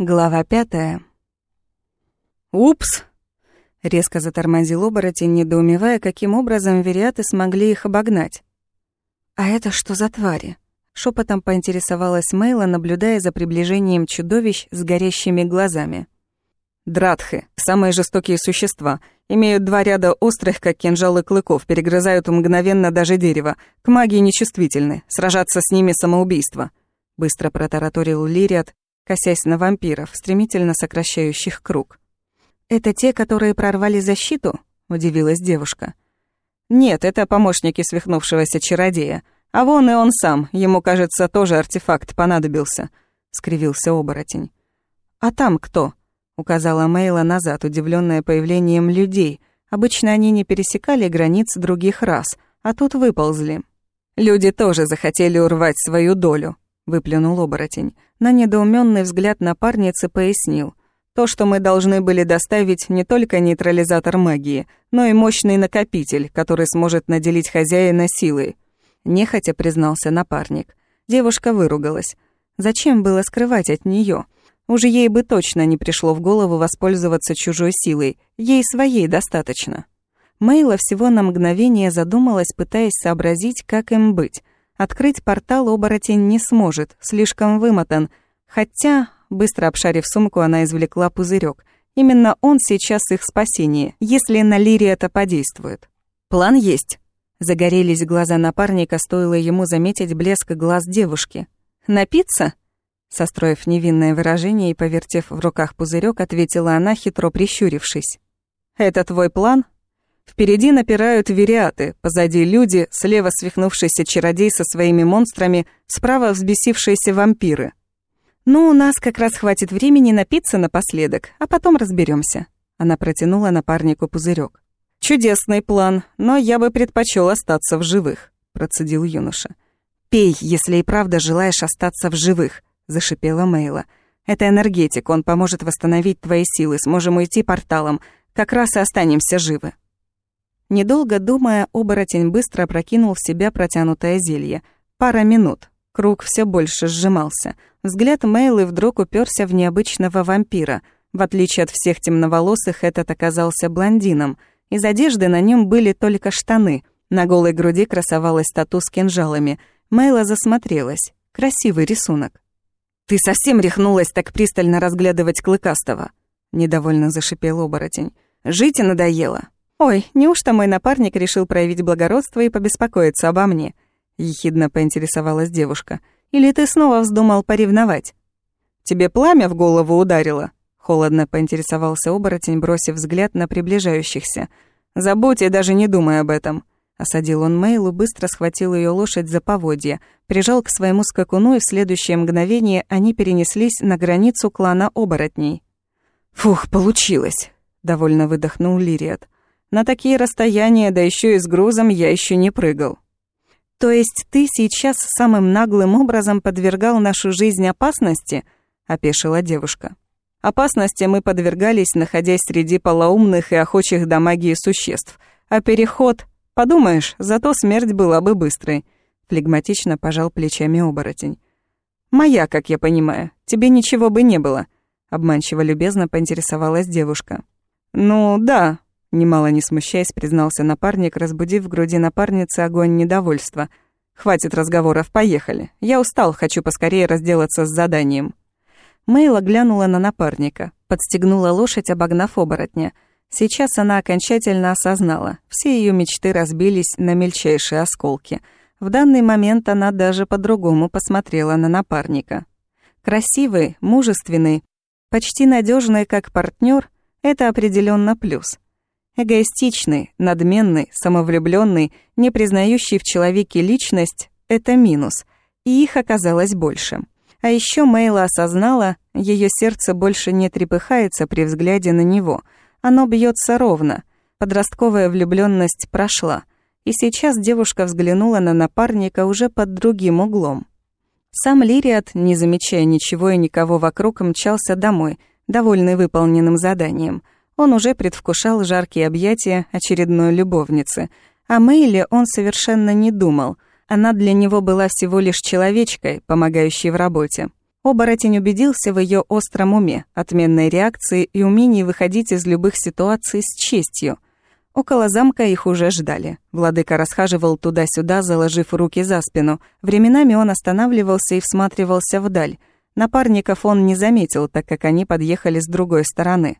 Глава пятая. «Упс!» — резко затормозил оборотень, недоумевая, каким образом вериаты смогли их обогнать. «А это что за твари?» — шепотом поинтересовалась Мейла, наблюдая за приближением чудовищ с горящими глазами. «Дратхи, самые жестокие существа, имеют два ряда острых, как кинжалы клыков, перегрызают мгновенно даже дерево, к магии нечувствительны, сражаться с ними самоубийство», — быстро протараторил Лириат, косясь на вампиров, стремительно сокращающих круг. «Это те, которые прорвали защиту?» — удивилась девушка. «Нет, это помощники свихнувшегося чародея. А вон и он сам, ему, кажется, тоже артефакт понадобился», — скривился оборотень. «А там кто?» — указала Мейла назад, удивленная появлением людей. Обычно они не пересекали границ других рас, а тут выползли. «Люди тоже захотели урвать свою долю», — выплюнул оборотень. На недоуменный взгляд напарницы пояснил. То, что мы должны были доставить не только нейтрализатор магии, но и мощный накопитель, который сможет наделить хозяина силой. Нехотя признался напарник. Девушка выругалась. Зачем было скрывать от нее? Уже ей бы точно не пришло в голову воспользоваться чужой силой, ей своей достаточно. Мейла всего на мгновение задумалась, пытаясь сообразить, как им быть. Открыть портал оборотень не сможет, слишком вымотан. Хотя, быстро обшарив сумку, она извлекла пузырек. Именно он сейчас их спасение, если на Лире это подействует. План есть. Загорелись глаза напарника, стоило ему заметить блеск глаз девушки. «Напиться?» Состроив невинное выражение и повертев в руках пузырек, ответила она, хитро прищурившись. «Это твой план?» Впереди напирают вериаты, позади люди, слева свихнувшийся чародей со своими монстрами, справа взбесившиеся вампиры. «Ну, у нас как раз хватит времени напиться напоследок, а потом разберемся. Она протянула напарнику пузырек. «Чудесный план, но я бы предпочел остаться в живых», — процедил юноша. «Пей, если и правда желаешь остаться в живых», — зашипела Мейла. «Это энергетик, он поможет восстановить твои силы, сможем уйти порталом, как раз и останемся живы». Недолго думая, оборотень быстро прокинул в себя протянутое зелье. Пара минут. Круг все больше сжимался. Взгляд Мейлы вдруг уперся в необычного вампира. В отличие от всех темноволосых, этот оказался блондином. Из одежды на нем были только штаны. На голой груди красовалась тату с кинжалами. Мейла засмотрелась. Красивый рисунок. «Ты совсем рехнулась так пристально разглядывать Клыкастого?» Недовольно зашипел оборотень. «Жить и надоело». «Ой, неужто мой напарник решил проявить благородство и побеспокоиться обо мне?» — ехидно поинтересовалась девушка. «Или ты снова вздумал поревновать?» «Тебе пламя в голову ударило?» — холодно поинтересовался оборотень, бросив взгляд на приближающихся. «Забудь и даже не думай об этом». Осадил он Мейлу, быстро схватил ее лошадь за поводья, прижал к своему скакуну, и в следующее мгновение они перенеслись на границу клана оборотней. «Фух, получилось!» — довольно выдохнул Лириат. На такие расстояния, да еще и с грузом, я еще не прыгал. То есть ты сейчас самым наглым образом подвергал нашу жизнь опасности? опешила девушка. Опасности мы подвергались, находясь среди полоумных и охочих до магии существ. А переход, подумаешь, зато смерть была бы быстрой. Флегматично пожал плечами оборотень. «Моя, как я понимаю. Тебе ничего бы не было», — обманчиво любезно поинтересовалась девушка. «Ну, да», Немало не смущаясь, признался напарник, разбудив в груди напарницы огонь недовольства. «Хватит разговоров, поехали. Я устал, хочу поскорее разделаться с заданием». Мейла глянула на напарника, подстегнула лошадь, обогнав оборотня. Сейчас она окончательно осознала, все ее мечты разбились на мельчайшие осколки. В данный момент она даже по-другому посмотрела на напарника. Красивый, мужественный, почти надежный как партнер — это определенно плюс — Эгоистичный, надменный, самовлюбленный, не признающий в человеке личность — это минус, и их оказалось больше. А еще Мейла осознала, ее сердце больше не трепыхается при взгляде на него. Оно бьется ровно. Подростковая влюбленность прошла. И сейчас девушка взглянула на напарника уже под другим углом. Сам Лириат, не замечая ничего и никого вокруг, мчался домой, довольный выполненным заданием — он уже предвкушал жаркие объятия очередной любовницы. О Мэйле он совершенно не думал. Она для него была всего лишь человечкой, помогающей в работе. Оборотень убедился в ее остром уме, отменной реакции и умении выходить из любых ситуаций с честью. Около замка их уже ждали. Владыка расхаживал туда-сюда, заложив руки за спину. Временами он останавливался и всматривался вдаль. Напарников он не заметил, так как они подъехали с другой стороны.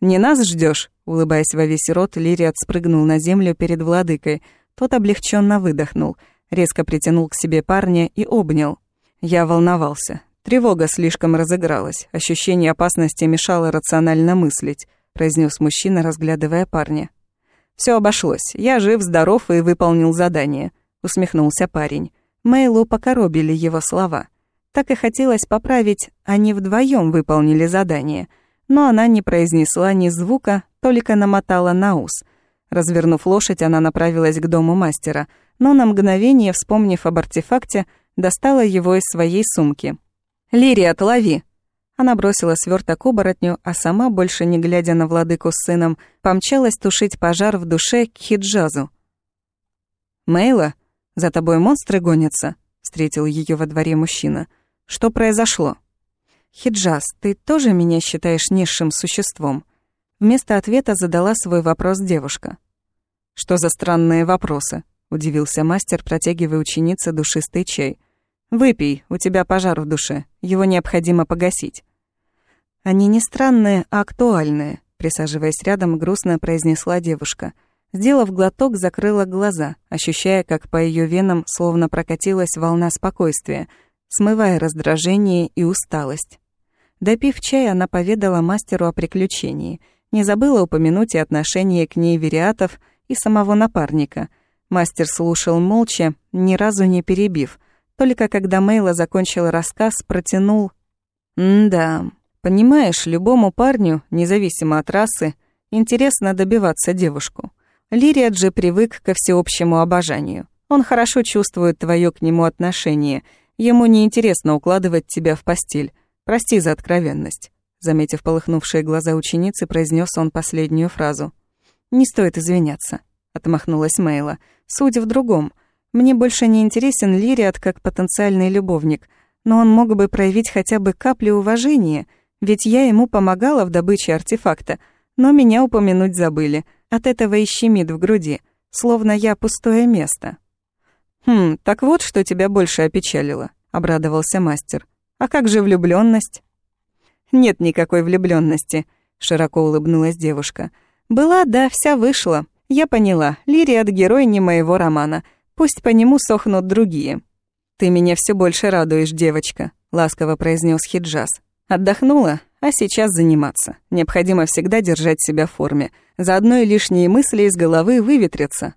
«Не нас ждешь? улыбаясь во весь рот, Лириат спрыгнул на землю перед владыкой. Тот облегченно выдохнул, резко притянул к себе парня и обнял. Я волновался. Тревога слишком разыгралась, ощущение опасности мешало рационально мыслить, произнес мужчина, разглядывая парня. Все обошлось. Я жив, здоров и выполнил задание, усмехнулся парень. Мэйлу покоробили его слова. Так и хотелось поправить, они вдвоем выполнили задание — но она не произнесла ни звука, только намотала на ус. Развернув лошадь, она направилась к дому мастера, но на мгновение, вспомнив об артефакте, достала его из своей сумки. «Лири, отлови!» Она бросила сверток оборотню, а сама, больше не глядя на владыку с сыном, помчалась тушить пожар в душе к хиджазу. «Мейла, за тобой монстры гонятся?» — встретил ее во дворе мужчина. «Что произошло?» «Хиджаз, ты тоже меня считаешь низшим существом?» Вместо ответа задала свой вопрос девушка. «Что за странные вопросы?» — удивился мастер, протягивая ученице душистый чай. «Выпей, у тебя пожар в душе, его необходимо погасить». «Они не странные, а актуальные», — присаживаясь рядом, грустно произнесла девушка. Сделав глоток, закрыла глаза, ощущая, как по ее венам словно прокатилась волна спокойствия, смывая раздражение и усталость. Допив чай, она поведала мастеру о приключении. Не забыла упомянуть и отношение к ней вериатов и самого напарника. Мастер слушал молча, ни разу не перебив. Только когда Мейла закончила рассказ, протянул «М-да, понимаешь, любому парню, независимо от расы, интересно добиваться девушку. Лириат же привык ко всеобщему обожанию. Он хорошо чувствует твое к нему отношение. Ему не интересно укладывать тебя в постель. Прости за откровенность», — заметив полыхнувшие глаза ученицы, произнес он последнюю фразу. «Не стоит извиняться», — отмахнулась Мейла. «Суть в другом. Мне больше не интересен Лириат как потенциальный любовник, но он мог бы проявить хотя бы каплю уважения, ведь я ему помогала в добыче артефакта, но меня упомянуть забыли. От этого и щемит в груди, словно я пустое место». «Хм, так вот, что тебя больше опечалило», — обрадовался мастер. А как же влюблённость? Нет никакой влюблённости, широко улыбнулась девушка. Была, да, вся вышла. Я поняла, Лириат герой не моего романа. Пусть по нему сохнут другие. Ты меня всё больше радуешь, девочка, ласково произнёс Хиджаз. Отдохнула, а сейчас заниматься. Необходимо всегда держать себя в форме. Заодно и лишние мысли из головы выветрятся.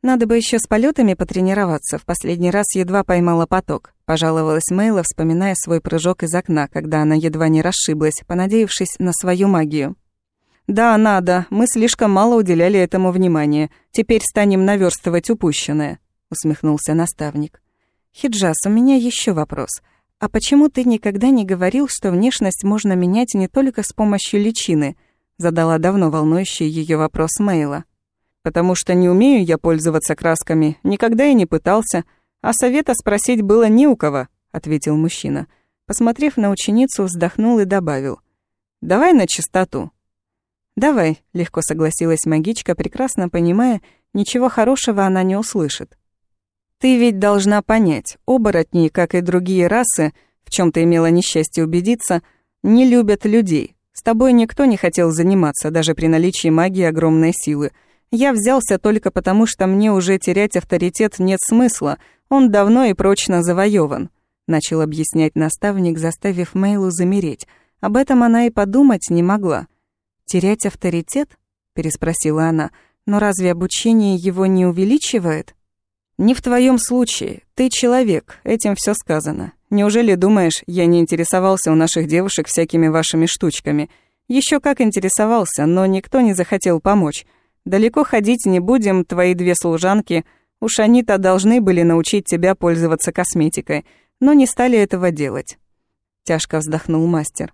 Надо бы еще с полетами потренироваться. В последний раз едва поймала поток. Пожаловалась Мейла, вспоминая свой прыжок из окна, когда она едва не расшиблась, понадеявшись на свою магию. «Да, надо. Мы слишком мало уделяли этому внимания. Теперь станем наверстывать упущенное», — усмехнулся наставник. «Хиджас, у меня еще вопрос. А почему ты никогда не говорил, что внешность можно менять не только с помощью личины?» Задала давно волнующий ее вопрос Мейла потому что не умею я пользоваться красками, никогда и не пытался, а совета спросить было не у кого», — ответил мужчина. Посмотрев на ученицу, вздохнул и добавил. «Давай на чистоту». «Давай», — легко согласилась магичка, прекрасно понимая, ничего хорошего она не услышит. «Ты ведь должна понять, оборотни, как и другие расы, в чем ты имела несчастье убедиться, не любят людей. С тобой никто не хотел заниматься, даже при наличии магии огромной силы — я взялся только потому, что мне уже терять авторитет нет смысла, он давно и прочно завоеван. Начал объяснять наставник, заставив Мейлу замереть. Об этом она и подумать не могла. «Терять авторитет?» — переспросила она. «Но разве обучение его не увеличивает?» «Не в твоем случае. Ты человек, этим все сказано. Неужели думаешь, я не интересовался у наших девушек всякими вашими штучками? Еще как интересовался, но никто не захотел помочь. Далеко ходить не будем, твои две служанки. Уж они-то должны были научить тебя пользоваться косметикой, но не стали этого делать. Тяжко вздохнул мастер.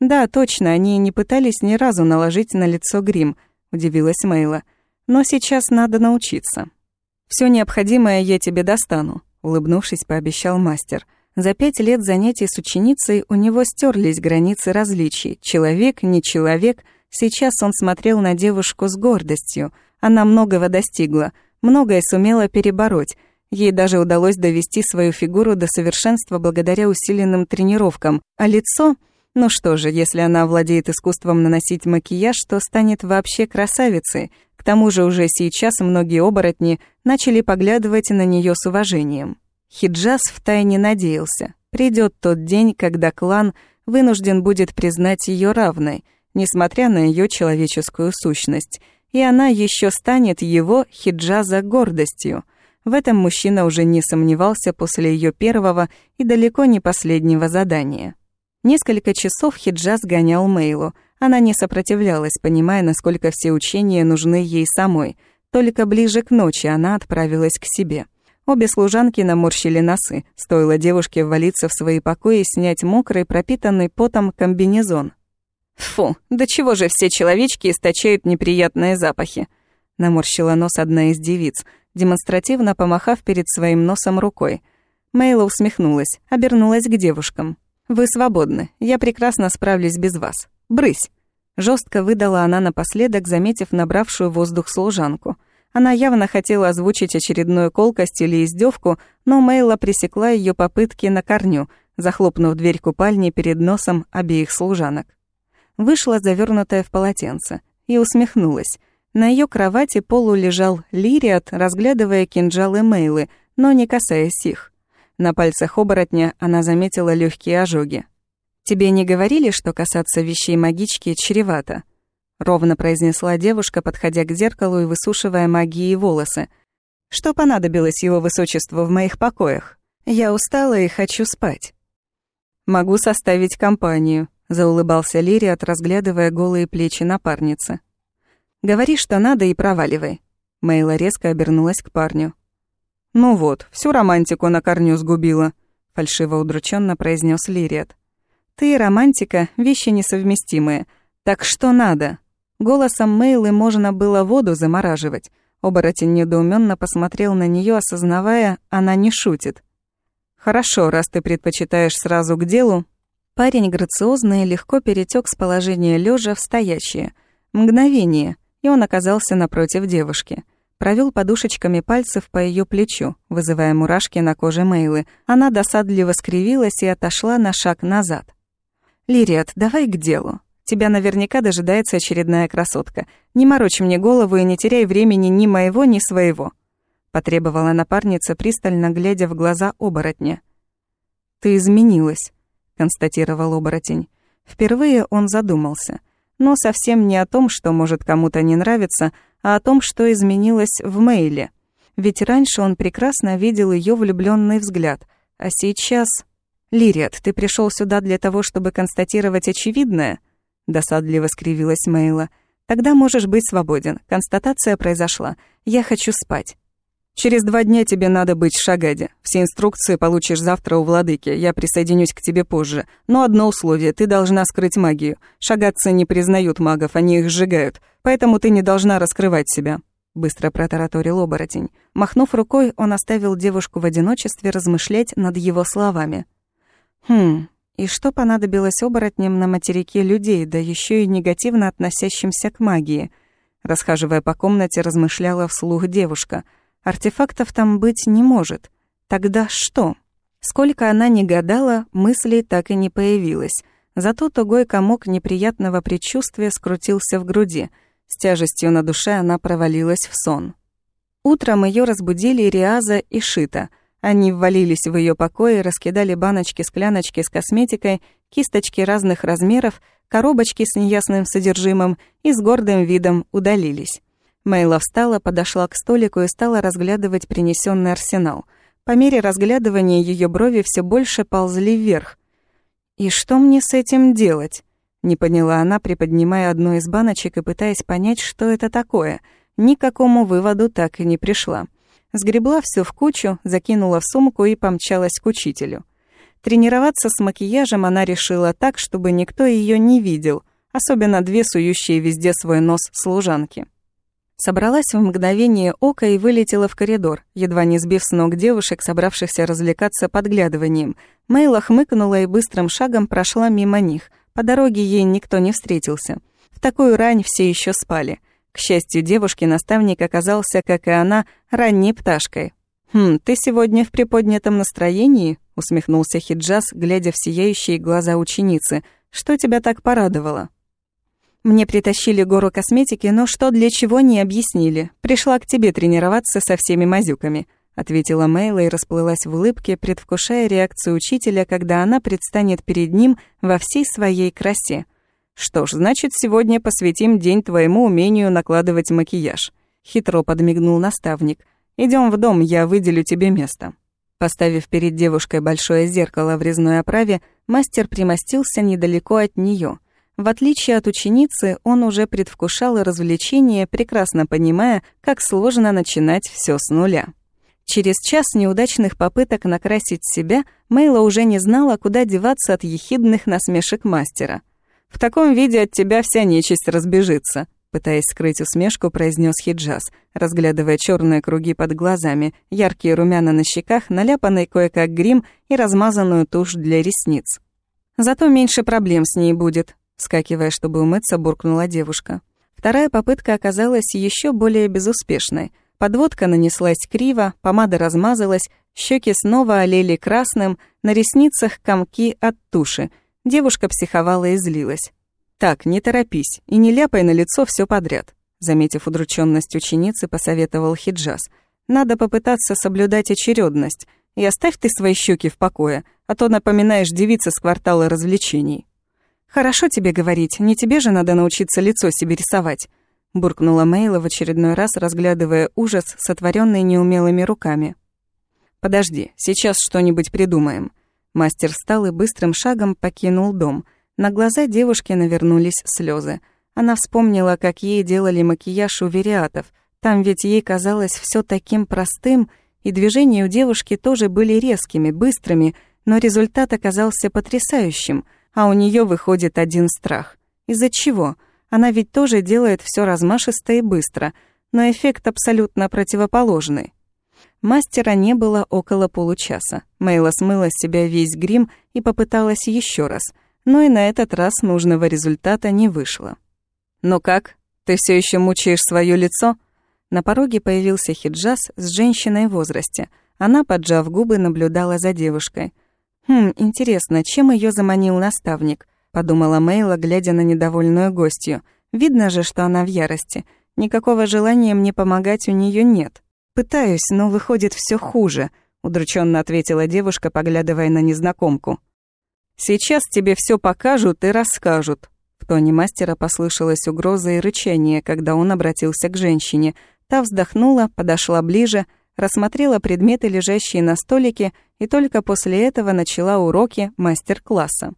Да, точно, они не пытались ни разу наложить на лицо грим, удивилась Мейла. Но сейчас надо научиться. Все необходимое я тебе достану, улыбнувшись, пообещал мастер. За пять лет занятий с ученицей у него стерлись границы различий. Человек, не человек. Сейчас он смотрел на девушку с гордостью. Она многого достигла, многое сумела перебороть. Ей даже удалось довести свою фигуру до совершенства благодаря усиленным тренировкам. А лицо... Ну что же, если она владеет искусством наносить макияж, то станет вообще красавицей. К тому же уже сейчас многие оборотни начали поглядывать на нее с уважением. Хиджаз втайне надеялся. Придет тот день, когда клан вынужден будет признать ее равной, несмотря на ее человеческую сущность, и она еще станет его, Хиджаза, гордостью. В этом мужчина уже не сомневался после ее первого и далеко не последнего задания. Несколько часов Хиджаз гонял Мейлу. Она не сопротивлялась, понимая, насколько все учения нужны ей самой. Только ближе к ночи она отправилась к себе. Обе служанки наморщили носы. Стоило девушке ввалиться в свои покои и снять мокрый, пропитанный потом комбинезон. «Фу, да чего же все человечки источают неприятные запахи?» Наморщила нос одна из девиц, демонстративно помахав перед своим носом рукой. Мейла усмехнулась, обернулась к девушкам. «Вы свободны. Я прекрасно справлюсь без вас. Брысь!» Жестко выдала она напоследок, заметив набравшую воздух служанку. Она явно хотела озвучить очередную колкость или издевку, но Мейла пресекла ее попытки на корню, захлопнув дверь купальни перед носом обеих служанок. Вышла завернутая в полотенце и усмехнулась. На ее кровати полу лежал Лириат, разглядывая кинжалы Мейлы, но не касаясь их. На пальцах оборотня она заметила легкие ожоги. «Тебе не говорили, что касаться вещей магички чревато?» Ровно произнесла девушка, подходя к зеркалу и высушивая магии волосы. «Что понадобилось его высочеству в моих покоях? Я устала и хочу спать». «Могу составить компанию», — заулыбался Лириат, разглядывая голые плечи напарницы. «Говори, что надо, и проваливай». Мейла резко обернулась к парню. «Ну вот, всю романтику на корню сгубила», — фальшиво удрученно произнес Лириат. «Ты и романтика — вещи несовместимые. Так что надо?» Голосом Мейлы можно было воду замораживать. Оборотень недоуменно посмотрел на нее, осознавая, она не шутит. «Хорошо, раз ты предпочитаешь сразу к делу». Парень грациозно и легко перетек с положения лежа в стоящее. Мгновение, и он оказался напротив девушки — Провел подушечками пальцев по ее плечу, вызывая мурашки на коже Мейлы. Она досадливо скривилась и отошла на шаг назад. «Лириат, давай к делу. Тебя наверняка дожидается очередная красотка. Не морочь мне голову и не теряй времени ни моего, ни своего», — потребовала напарница, пристально глядя в глаза оборотня. «Ты изменилась», — констатировал оборотень. Впервые он задумался. Но совсем не о том, что может кому-то не нравиться, а о том, что изменилось в Мейле. Ведь раньше он прекрасно видел ее влюбленный взгляд, а сейчас... «Лириат, ты пришел сюда для того, чтобы констатировать очевидное?» Досадливо скривилась Мейла. «Тогда можешь быть свободен. Констатация произошла. Я хочу спать». «Через два дня тебе надо быть в Шагаде. Все инструкции получишь завтра у владыки. Я присоединюсь к тебе позже. Но одно условие — ты должна скрыть магию. Шагадцы не признают магов, они их сжигают. Поэтому ты не должна раскрывать себя», — быстро протараторил оборотень. Махнув рукой, он оставил девушку в одиночестве размышлять над его словами. «Хм, и что понадобилось оборотням на материке людей, да еще и негативно относящимся к магии?» Расхаживая по комнате, размышляла вслух девушка — Артефактов там быть не может. Тогда что? Сколько она не гадала, мыслей так и не появилось. Зато тугой комок неприятного предчувствия скрутился в груди. С тяжестью на душе она провалилась в сон. Утром ее разбудили Риаза и Шита. Они ввалились в ее покои, раскидали баночки-скляночки с косметикой, кисточки разных размеров, коробочки с неясным содержимым и с гордым видом удалились. Мейла встала, подошла к столику и стала разглядывать принесенный арсенал. По мере разглядывания ее брови все больше ползли вверх. «И что мне с этим делать?» Не поняла она, приподнимая одну из баночек и пытаясь понять, что это такое. Ни к какому выводу так и не пришла. Сгребла все в кучу, закинула в сумку и помчалась к учителю. Тренироваться с макияжем она решила так, чтобы никто ее не видел, особенно две сующие везде свой нос служанки. Собралась в мгновение ока и вылетела в коридор, едва не сбив с ног девушек, собравшихся развлекаться подглядыванием. Мейла хмыкнула и быстрым шагом прошла мимо них. По дороге ей никто не встретился. В такую рань все еще спали. К счастью, девушки наставник оказался, как и она, ранней пташкой. «Хм, ты сегодня в приподнятом настроении?» — усмехнулся Хиджаз, глядя в сияющие глаза ученицы. «Что тебя так порадовало?» Мне притащили гору косметики, но что для чего не объяснили. Пришла к тебе тренироваться со всеми мазюками», — ответила Мейла и расплылась в улыбке, предвкушая реакцию учителя, когда она предстанет перед ним во всей своей красе. «Что ж, значит, сегодня посвятим день твоему умению накладывать макияж», — хитро подмигнул наставник. Идем в дом, я выделю тебе место». Поставив перед девушкой большое зеркало в резной оправе, мастер примостился недалеко от нее. В отличие от ученицы, он уже предвкушал развлечение, прекрасно понимая, как сложно начинать все с нуля. Через час неудачных попыток накрасить себя Мейла уже не знала, куда деваться от ехидных насмешек мастера. «В таком виде от тебя вся нечисть разбежится», пытаясь скрыть усмешку, произнес Хиджаз, разглядывая черные круги под глазами, яркие румяна на щеках, наляпанный кое-как грим и размазанную тушь для ресниц. «Зато меньше проблем с ней будет», Вскакивая, чтобы умыться, буркнула девушка. Вторая попытка оказалась еще более безуспешной. Подводка нанеслась криво, помада размазалась, щеки снова олели красным, на ресницах комки от туши. Девушка психовала и злилась. «Так, не торопись и не ляпай на лицо все подряд», заметив удрученность ученицы, посоветовал Хиджаз. «Надо попытаться соблюдать очередность и оставь ты свои щеки в покое, а то напоминаешь девица с квартала развлечений». «Хорошо тебе говорить, не тебе же надо научиться лицо себе рисовать», буркнула Мейла в очередной раз, разглядывая ужас, сотворенный неумелыми руками. «Подожди, сейчас что-нибудь придумаем». Мастер встал и быстрым шагом покинул дом. На глаза девушки навернулись слезы. Она вспомнила, как ей делали макияж у вериатов. Там ведь ей казалось все таким простым, и движения у девушки тоже были резкими, быстрыми, но результат оказался потрясающим — а у нее выходит один страх. Из-за чего? Она ведь тоже делает все размашисто и быстро, но эффект абсолютно противоположный. Мастера не было около получаса. Мейла смыла с себя весь грим и попыталась еще раз, но и на этот раз нужного результата не вышло. «Ну как? Ты все еще мучаешь свое лицо?» На пороге появился хиджаз с женщиной в возрасте. Она, поджав губы, наблюдала за девушкой – «Хм, интересно, чем ее заманил наставник?» — подумала Мейла, глядя на недовольную гостью. «Видно же, что она в ярости. Никакого желания мне помогать у нее нет. Пытаюсь, но выходит все хуже», — удрученно ответила девушка, поглядывая на незнакомку. «Сейчас тебе все покажут и расскажут». В тоне мастера послышалась угроза и рычание, когда он обратился к женщине. Та вздохнула, подошла ближе — рассмотрела предметы, лежащие на столике, и только после этого начала уроки мастер-класса.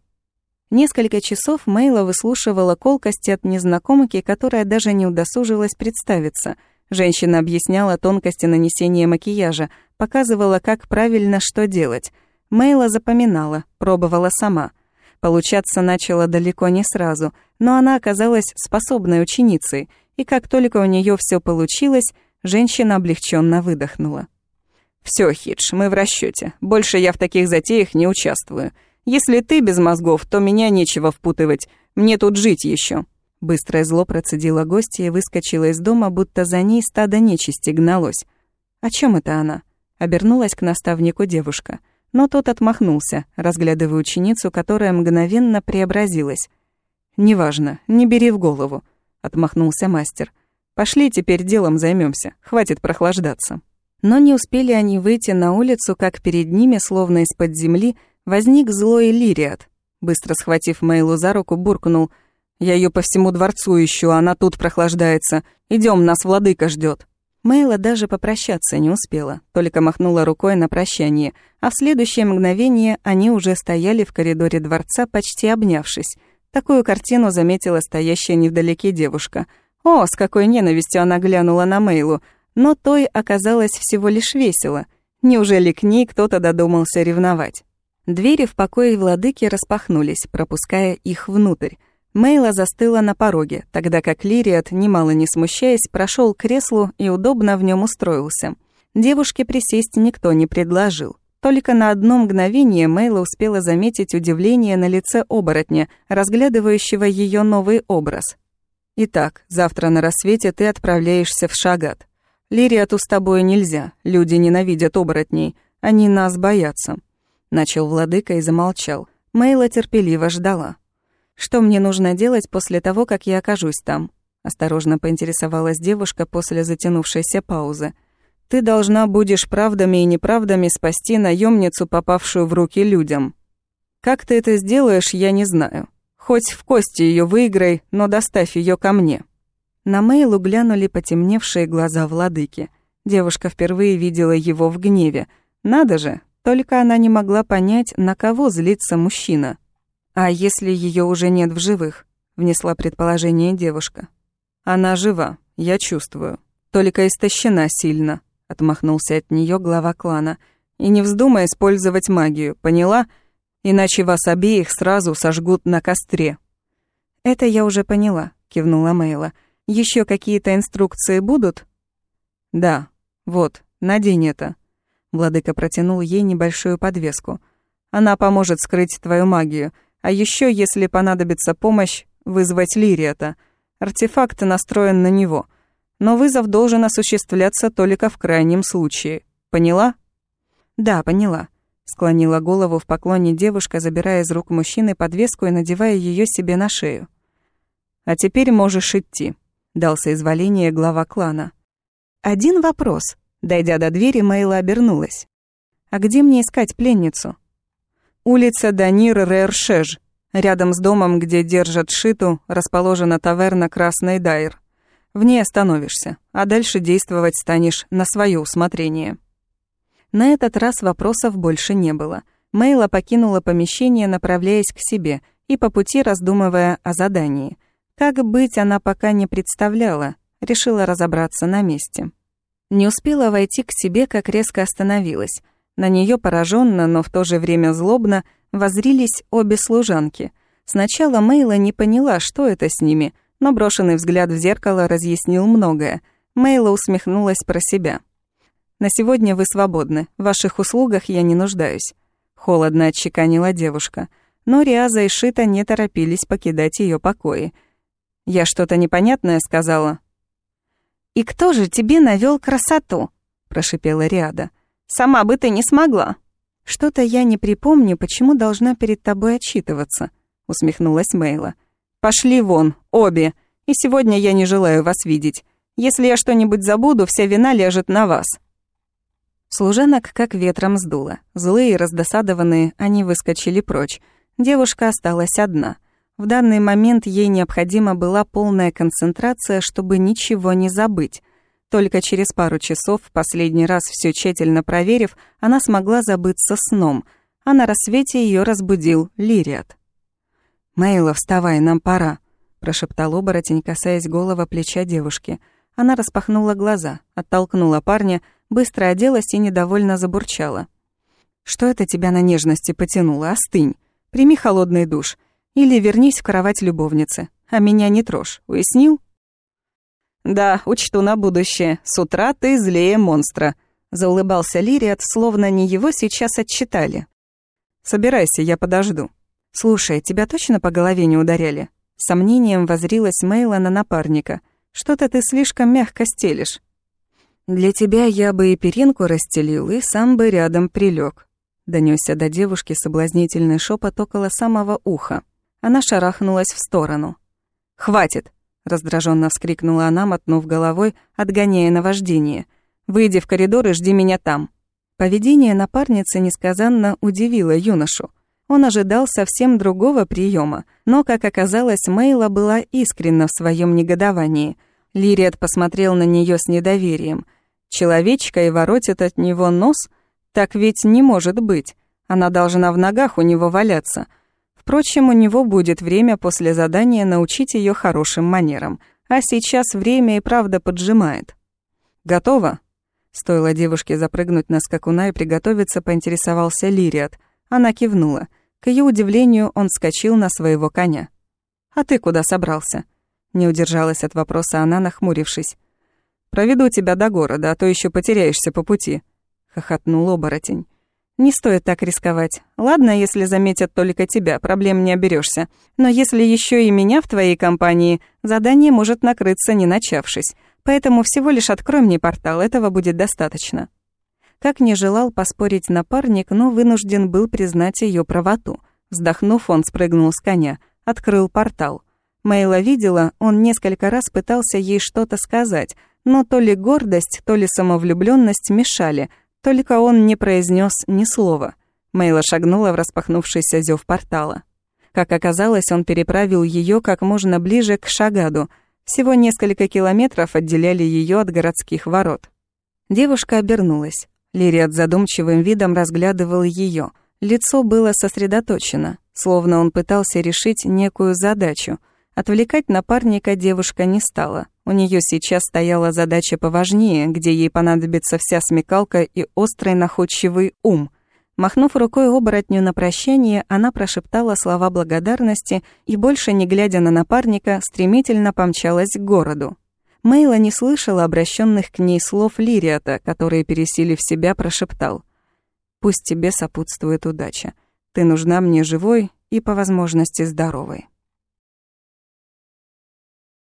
Несколько часов Мейла выслушивала колкости от незнакомки, которая даже не удосужилась представиться. Женщина объясняла тонкости нанесения макияжа, показывала, как правильно что делать. Мейла запоминала, пробовала сама. Получаться начала далеко не сразу, но она оказалась способной ученицей, и как только у нее все получилось, Женщина облегченно выдохнула. Все, Хидж, мы в расчете. Больше я в таких затеях не участвую. Если ты без мозгов, то меня нечего впутывать. Мне тут жить еще. Быстрое зло процедила гостья и выскочила из дома, будто за ней стадо нечисти гналось. О чем это она? Обернулась к наставнику девушка. Но тот отмахнулся, разглядывая ученицу, которая мгновенно преобразилась. «Неважно, не бери в голову», — отмахнулся мастер. Пошли теперь делом займемся, хватит прохлаждаться. Но не успели они выйти на улицу, как перед ними, словно из-под земли, возник злой Лириат. Быстро схватив Мейлу за руку, буркнул. «Я ее по всему дворцу ищу, она тут прохлаждается. Идем, нас владыка ждет. Мейла даже попрощаться не успела, только махнула рукой на прощание, а в следующее мгновение они уже стояли в коридоре дворца, почти обнявшись. Такую картину заметила стоящая невдалеке девушка — о, с какой ненавистью она глянула на Мейлу, но той оказалось всего лишь весело. Неужели к ней кто-то додумался ревновать? Двери в покое владыки распахнулись, пропуская их внутрь. Мейла застыла на пороге, тогда как Лириат, немало не смущаясь, прошел к креслу и удобно в нем устроился. Девушке присесть никто не предложил. Только на одно мгновение Мейла успела заметить удивление на лице оборотня, разглядывающего ее новый образ. «Итак, завтра на рассвете ты отправляешься в Шагат. Лириату с тобой нельзя, люди ненавидят оборотней, они нас боятся». Начал владыка и замолчал. Мейла терпеливо ждала. «Что мне нужно делать после того, как я окажусь там?» Осторожно поинтересовалась девушка после затянувшейся паузы. «Ты должна будешь правдами и неправдами спасти наемницу, попавшую в руки людям. Как ты это сделаешь, я не знаю. Хоть в кости ее выиграй, но доставь ее ко мне». На Мейлу глянули потемневшие глаза владыки. Девушка впервые видела его в гневе. Надо же, только она не могла понять, на кого злится мужчина. «А если ее уже нет в живых?» — внесла предположение девушка. «Она жива, я чувствую. Только истощена сильно», — отмахнулся от нее глава клана. «И не вздумай использовать магию, поняла? Иначе вас обеих сразу сожгут на костре». «Это я уже поняла», — кивнула Мейла. Еще какие-то инструкции будут?» «Да. Вот, надень это». Владыка протянул ей небольшую подвеску. «Она поможет скрыть твою магию, а еще, если понадобится помощь, вызвать Лириата. Артефакт настроен на него. Но вызов должен осуществляться только в крайнем случае. Поняла? Да, поняла. Склонила голову в поклоне девушка, забирая из рук мужчины подвеску и надевая ее себе на шею. А теперь можешь идти, дал соизволение глава клана. Один вопрос. Дойдя до двери, Мейла обернулась. А где мне искать пленницу? Улица Данир Рершеж. Рядом с домом, где держат Шиту, расположена таверна Красный Дайр. В ней остановишься, а дальше действовать станешь на свое усмотрение. На этот раз вопросов больше не было. Мейла покинула помещение, направляясь к себе, и по пути раздумывая о задании. Как быть, она пока не представляла, решила разобраться на месте. Не успела войти к себе, как резко остановилась — на нее пораженно, но в то же время злобно возрились обе служанки. Сначала Мейла не поняла, что это с ними, но брошенный взгляд в зеркало разъяснил многое. Мейла усмехнулась про себя. «На сегодня вы свободны. В ваших услугах я не нуждаюсь», — холодно отчеканила девушка. Но Риаза и Шита не торопились покидать ее покои. «Я что-то непонятное сказала?» «И кто же тебе навёл красоту?» — прошипела Риада. Сама бы ты не смогла». «Что-то я не припомню, почему должна перед тобой отчитываться», — усмехнулась Мейла. «Пошли вон, обе, и сегодня я не желаю вас видеть. Если я что-нибудь забуду, вся вина ляжет на вас». Служанок как ветром сдуло. Злые и раздосадованные, они выскочили прочь. Девушка осталась одна. В данный момент ей необходима была полная концентрация, чтобы ничего не забыть. Только через пару часов, последний раз все тщательно проверив, она смогла забыться сном, а на рассвете ее разбудил Лириат. «Мейла, вставай, нам пора», — прошептал оборотень, касаясь голого плеча девушки. Она распахнула глаза, оттолкнула парня, быстро оделась и недовольно забурчала. «Что это тебя на нежности потянуло? Остынь. Прими холодный душ. Или вернись в кровать любовницы. А меня не трожь. Уяснил?» «Да, учту на будущее. С утра ты злее монстра», — заулыбался Лириат, словно не его сейчас отчитали. «Собирайся, я подожду». «Слушай, тебя точно по голове не ударяли?» Сомнением возрилась Мейла на напарника. «Что-то ты слишком мягко стелишь». «Для тебя я бы и перинку расстелил, и сам бы рядом прилег. Донесся до девушки соблазнительный шепот около самого уха. Она шарахнулась в сторону. «Хватит!» раздраженно вскрикнула она, мотнув головой, отгоняя наваждение. «Выйди в коридор и жди меня там». Поведение напарницы несказанно удивило юношу. Он ожидал совсем другого приема, но, как оказалось, Мейла была искренна в своем негодовании. Лириат посмотрел на нее с недоверием. Человечка и воротит от него нос? Так ведь не может быть. Она должна в ногах у него валяться. Впрочем, у него будет время после задания научить ее хорошим манерам, а сейчас время и правда поджимает. «Готово?» Стоило девушке запрыгнуть на скакуна и приготовиться, поинтересовался Лириат. Она кивнула. К ее удивлению, он скочил на своего коня. «А ты куда собрался?» Не удержалась от вопроса она, нахмурившись. «Проведу тебя до города, а то еще потеряешься по пути», — хохотнул оборотень. «Не стоит так рисковать. Ладно, если заметят только тебя, проблем не оберешься. Но если еще и меня в твоей компании, задание может накрыться, не начавшись. Поэтому всего лишь открой мне портал, этого будет достаточно». Как не желал поспорить напарник, но вынужден был признать ее правоту. Вздохнув, он спрыгнул с коня, открыл портал. Мейла видела, он несколько раз пытался ей что-то сказать, но то ли гордость, то ли самовлюбленность мешали, только он не произнес ни слова. Мейла шагнула в распахнувшийся зев портала. Как оказалось, он переправил ее как можно ближе к Шагаду. Всего несколько километров отделяли ее от городских ворот. Девушка обернулась. Лириат задумчивым видом разглядывал ее. Лицо было сосредоточено, словно он пытался решить некую задачу. Отвлекать напарника девушка не стала. У нее сейчас стояла задача поважнее, где ей понадобится вся смекалка и острый находчивый ум. Махнув рукой оборотню на прощание, она прошептала слова благодарности и, больше не глядя на напарника, стремительно помчалась к городу. Мейла не слышала обращенных к ней слов Лириата, которые, пересилив себя, прошептал. «Пусть тебе сопутствует удача. Ты нужна мне живой и, по возможности, здоровой».